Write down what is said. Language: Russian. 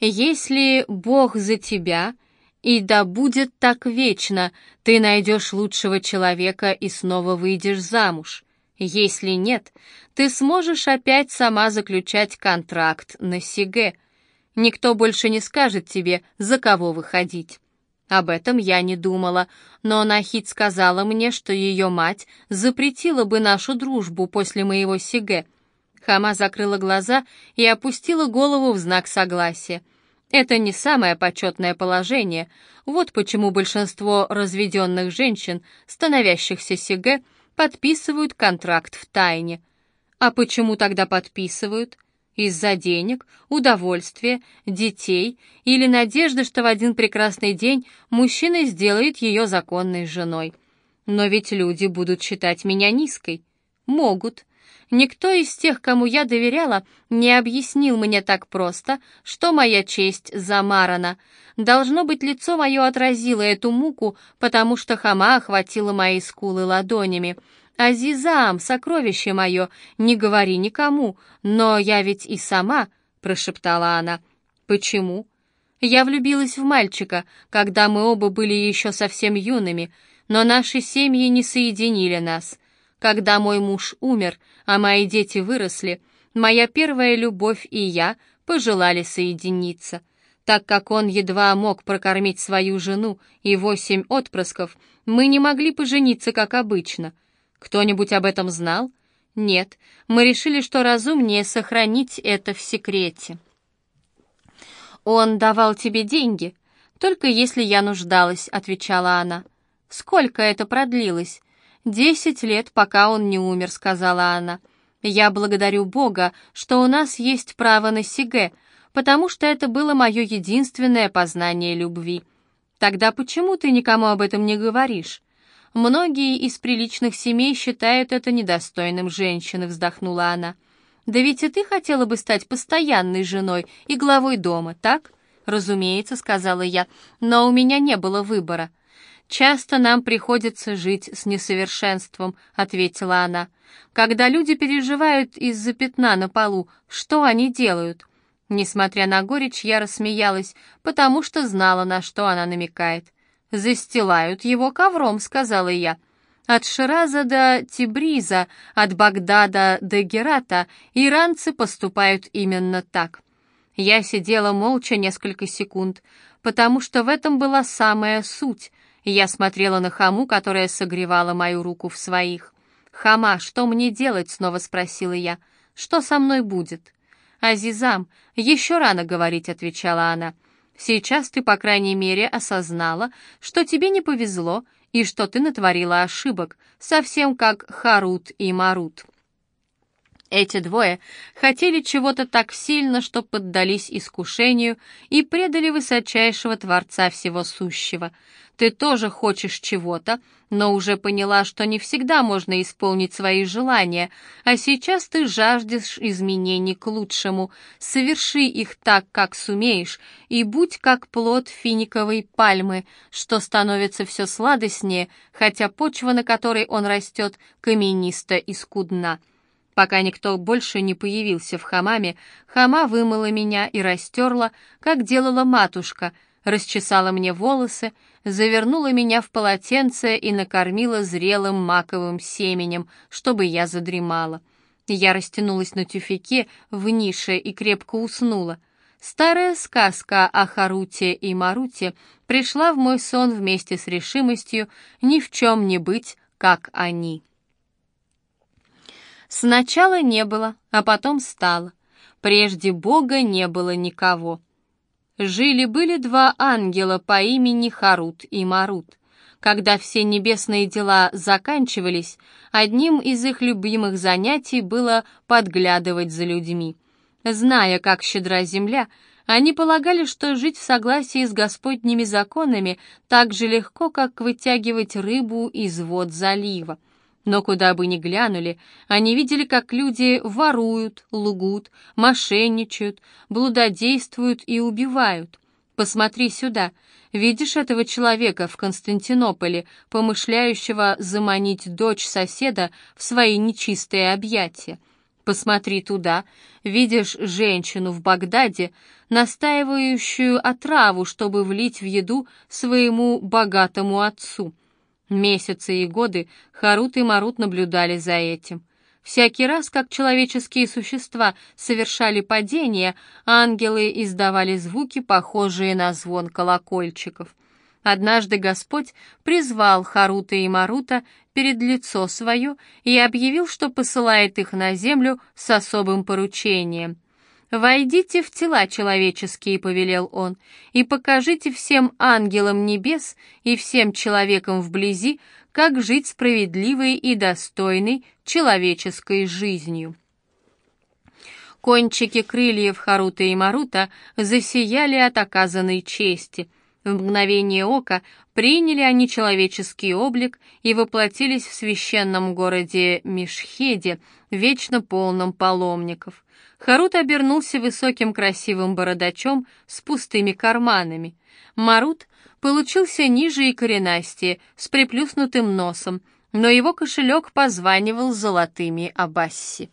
«Если Бог за тебя, и да будет так вечно, ты найдешь лучшего человека и снова выйдешь замуж. Если нет, ты сможешь опять сама заключать контракт на Сиге. Никто больше не скажет тебе, за кого выходить. Об этом я не думала, но Нахид сказала мне, что ее мать запретила бы нашу дружбу после моего Сиге. Хама закрыла глаза и опустила голову в знак согласия. Это не самое почетное положение. Вот почему большинство разведенных женщин, становящихся Сиге, подписывают контракт в тайне. А почему тогда подписывают? Из-за денег, удовольствия, детей или надежды, что в один прекрасный день мужчина сделает ее законной женой. Но ведь люди будут считать меня низкой. Могут. Никто из тех, кому я доверяла, не объяснил мне так просто, что моя честь замарана. Должно быть, лицо мое отразило эту муку, потому что хама охватила мои скулы ладонями. «Азизам, сокровище мое, не говори никому, но я ведь и сама», — прошептала она. «Почему?» «Я влюбилась в мальчика, когда мы оба были еще совсем юными, но наши семьи не соединили нас. Когда мой муж умер, а мои дети выросли, моя первая любовь и я пожелали соединиться. Так как он едва мог прокормить свою жену и восемь отпрысков, мы не могли пожениться, как обычно». Кто-нибудь об этом знал? Нет, мы решили, что разумнее сохранить это в секрете. Он давал тебе деньги, только если я нуждалась, отвечала она. Сколько это продлилось? Десять лет, пока он не умер, сказала она. Я благодарю Бога, что у нас есть право на сиге, потому что это было мое единственное познание любви. Тогда почему ты никому об этом не говоришь? Многие из приличных семей считают это недостойным женщины, вздохнула она. Да ведь и ты хотела бы стать постоянной женой и главой дома, так? Разумеется, сказала я, но у меня не было выбора. Часто нам приходится жить с несовершенством, ответила она. Когда люди переживают из-за пятна на полу, что они делают? Несмотря на горечь, я рассмеялась, потому что знала, на что она намекает. «Застилают его ковром», — сказала я. От Шираза до Тибриза, от Багдада до Герата иранцы поступают именно так. Я сидела молча несколько секунд, потому что в этом была самая суть. Я смотрела на Хаму, которая согревала мою руку в своих. «Хама, что мне делать?» — снова спросила я. «Что со мной будет?» «Азизам, еще рано говорить», — отвечала она. Сейчас ты, по крайней мере, осознала, что тебе не повезло и что ты натворила ошибок, совсем как Харут и Марут. Эти двое хотели чего-то так сильно, что поддались искушению и предали высочайшего Творца Всего Сущего. Ты тоже хочешь чего-то, но уже поняла, что не всегда можно исполнить свои желания, а сейчас ты жаждешь изменений к лучшему. Соверши их так, как сумеешь, и будь как плод финиковой пальмы, что становится все сладостнее, хотя почва, на которой он растет, камениста и скудна. Пока никто больше не появился в хамаме, хама вымыла меня и растерла, как делала матушка, расчесала мне волосы, завернула меня в полотенце и накормила зрелым маковым семенем, чтобы я задремала. Я растянулась на тюфяке в нише и крепко уснула. Старая сказка о Харуте и Маруте пришла в мой сон вместе с решимостью ни в чем не быть, как они. Сначала не было, а потом стало. Прежде Бога не было никого. Жили-были два ангела по имени Харут и Марут. Когда все небесные дела заканчивались, одним из их любимых занятий было подглядывать за людьми. Зная, как щедра земля, они полагали, что жить в согласии с Господними законами так же легко, как вытягивать рыбу из вод залива. Но куда бы ни глянули, они видели, как люди воруют, лгут, мошенничают, блудодействуют и убивают. Посмотри сюда. Видишь этого человека в Константинополе, помышляющего заманить дочь соседа в свои нечистые объятия? Посмотри туда, видишь женщину в Багдаде, настаивающую отраву, чтобы влить в еду своему богатому отцу. Месяцы и годы Харут и Марут наблюдали за этим. Всякий раз, как человеческие существа совершали падение, ангелы издавали звуки, похожие на звон колокольчиков. Однажды Господь призвал Харута и Марута перед лицо свое и объявил, что посылает их на землю с особым поручением. «Войдите в тела человеческие», — повелел он, «и покажите всем ангелам небес и всем человекам вблизи, как жить справедливой и достойной человеческой жизнью». Кончики крыльев Харута и Марута засияли от оказанной чести — в мгновение ока приняли они человеческий облик и воплотились в священном городе Мишхеде, вечно полном паломников. Харут обернулся высоким красивым бородачом с пустыми карманами. Марут получился ниже и коренастее, с приплюснутым носом, но его кошелек позванивал золотыми абасси.